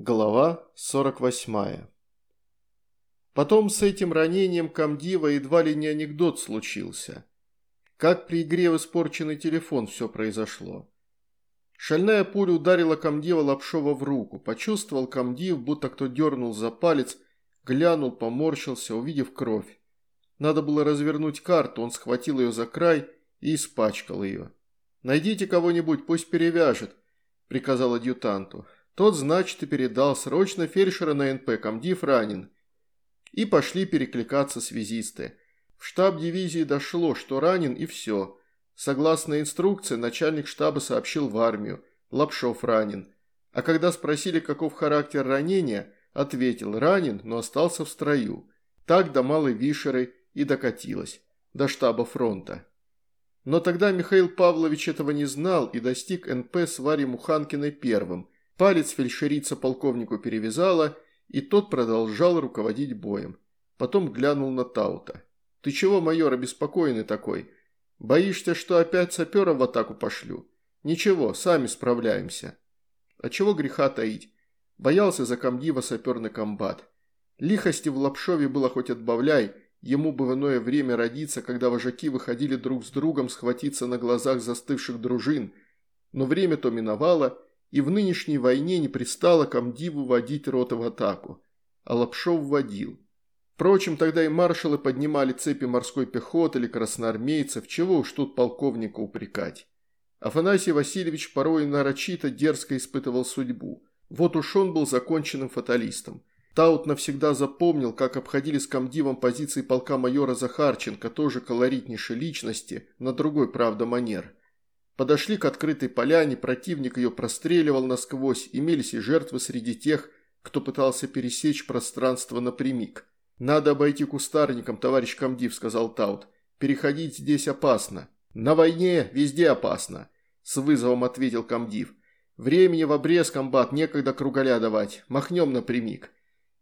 Глава 48 Потом с этим ранением комдива едва ли не анекдот случился. Как при игре в испорченный телефон все произошло. Шальная пуля ударила комдива Лапшова в руку. Почувствовал комдив, будто кто дернул за палец, глянул, поморщился, увидев кровь. Надо было развернуть карту, он схватил ее за край и испачкал ее. «Найдите кого-нибудь, пусть перевяжет», – приказал адъютанту. Тот, значит, и передал срочно фельдшера на НП, комдив ранен. И пошли перекликаться связисты. В штаб дивизии дошло, что ранен и все. Согласно инструкции, начальник штаба сообщил в армию. Лапшов ранен. А когда спросили, каков характер ранения, ответил ранен, но остался в строю. Так до Малой Вишеры и докатилось. До штаба фронта. Но тогда Михаил Павлович этого не знал и достиг НП с Варей Муханкиной первым – Палец фельдшерица полковнику перевязала, и тот продолжал руководить боем. Потом глянул на Таута. «Ты чего, майор, обеспокоенный такой? Боишься, что опять сапера в атаку пошлю? Ничего, сами справляемся». А чего греха таить? Боялся за комдива саперный комбат. Лихости в Лапшове было хоть отбавляй, ему бы в иное время родиться, когда вожаки выходили друг с другом схватиться на глазах застывших дружин. Но время то миновало, и в нынешней войне не пристало комдиву водить роты в атаку. А Лапшов водил. Впрочем, тогда и маршалы поднимали цепи морской пехоты или красноармейцев, чего уж тут полковника упрекать. Афанасий Васильевич порой нарочито дерзко испытывал судьбу. Вот уж он был законченным фаталистом. Таут навсегда запомнил, как обходили с комдивом позиции полка майора Захарченко, тоже колоритнейшей личности, на другой, правда, манер. Подошли к открытой поляне, противник ее простреливал насквозь, имелись и жертвы среди тех, кто пытался пересечь пространство напрямик. «Надо обойти кустарником, товарищ комдив», – сказал Таут. «Переходить здесь опасно». «На войне везде опасно», – с вызовом ответил комдив. «Времени в обрез, комбат, некогда кругаля давать. Махнем напрямик».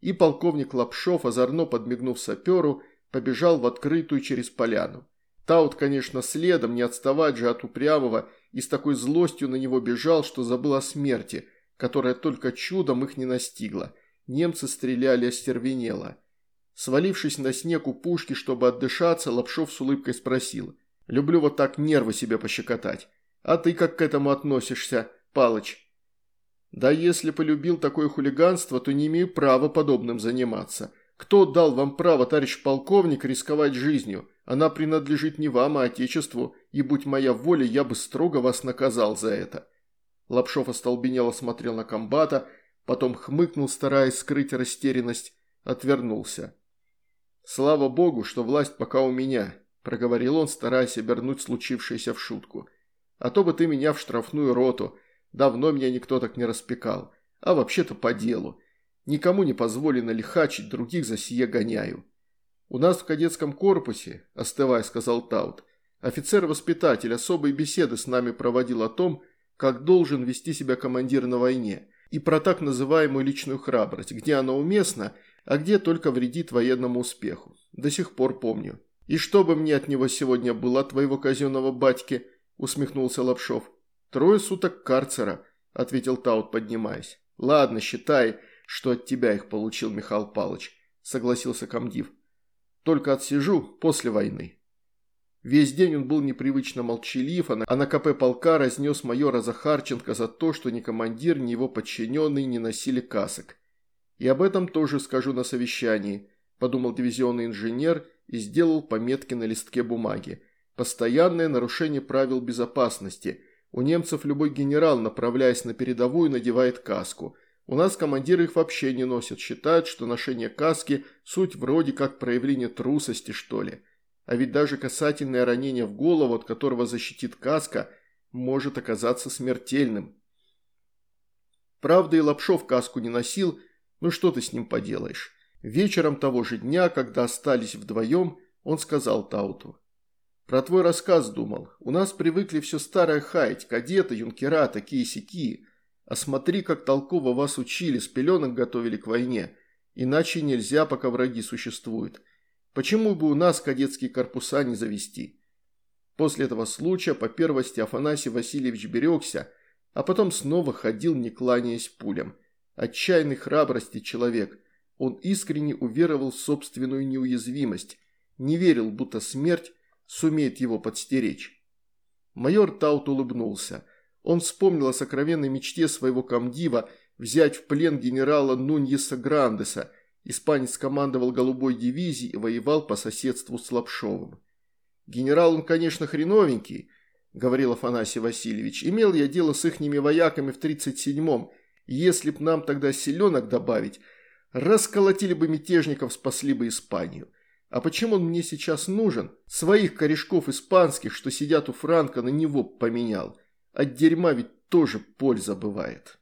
И полковник Лапшов, озорно подмигнув саперу, побежал в открытую через поляну. Таут, конечно, следом, не отставать же от упрямого, и с такой злостью на него бежал, что забыл о смерти, которая только чудом их не настигла. Немцы стреляли остервенело. Свалившись на снег у пушки, чтобы отдышаться, Лапшов с улыбкой спросил. «Люблю вот так нервы себе пощекотать. А ты как к этому относишься, Палыч?» «Да если полюбил такое хулиганство, то не имею права подобным заниматься. Кто дал вам право, товарищ полковник, рисковать жизнью?» Она принадлежит не вам, а Отечеству, и, будь моя воля, я бы строго вас наказал за это». Лапшов остолбенело смотрел на комбата, потом хмыкнул, стараясь скрыть растерянность, отвернулся. «Слава богу, что власть пока у меня», – проговорил он, стараясь обернуть случившееся в шутку. «А то бы ты меня в штрафную роту. Давно меня никто так не распекал. А вообще-то по делу. Никому не позволено лихачить, других за сие гоняю». «У нас в кадетском корпусе», – остывая сказал Таут, – «офицер-воспитатель особые беседы с нами проводил о том, как должен вести себя командир на войне, и про так называемую личную храбрость, где она уместна, а где только вредит военному успеху. До сих пор помню. И что бы мне от него сегодня было, твоего казенного батьки?» – усмехнулся Лапшов. «Трое суток карцера», – ответил Таут, поднимаясь. «Ладно, считай, что от тебя их получил Михаил Павлович», – согласился комдив. Только отсижу после войны. Весь день он был непривычно молчалив, а на КП полка разнес майора Захарченко за то, что ни командир, ни его подчиненные не носили касок. И об этом тоже скажу на совещании, подумал дивизионный инженер и сделал пометки на листке бумаги. Постоянное нарушение правил безопасности. У немцев любой генерал, направляясь на передовую, надевает каску – у нас командиры их вообще не носят, считают, что ношение каски – суть вроде как проявление трусости, что ли. А ведь даже касательное ранение в голову, от которого защитит каска, может оказаться смертельным. Правда, и Лапшов каску не носил, ну что ты с ним поделаешь. Вечером того же дня, когда остались вдвоем, он сказал Тауту. «Про твой рассказ думал. У нас привыкли все старое хаять, кадеты, юнкера, такие-сякие. А смотри, как толково вас учили, с пеленок готовили к войне. Иначе нельзя, пока враги существуют. Почему бы у нас кадетские корпуса не завести? После этого случая по первости Афанасий Васильевич берегся, а потом снова ходил, не кланяясь пулям. Отчаянной храбрости человек. Он искренне уверовал в собственную неуязвимость. Не верил, будто смерть сумеет его подстеречь. Майор Таут улыбнулся. Он вспомнил о сокровенной мечте своего комдива взять в плен генерала Нуньеса Грандеса. Испанец командовал голубой дивизией и воевал по соседству с Лапшовым. «Генерал он, конечно, хреновенький», – говорил Афанасий Васильевич. «Имел я дело с ихними вояками в 37-м. Если б нам тогда селенок добавить, расколотили бы мятежников, спасли бы Испанию. А почему он мне сейчас нужен? Своих корешков испанских, что сидят у Франка, на него поменял. От дерьма ведь тоже польза бывает».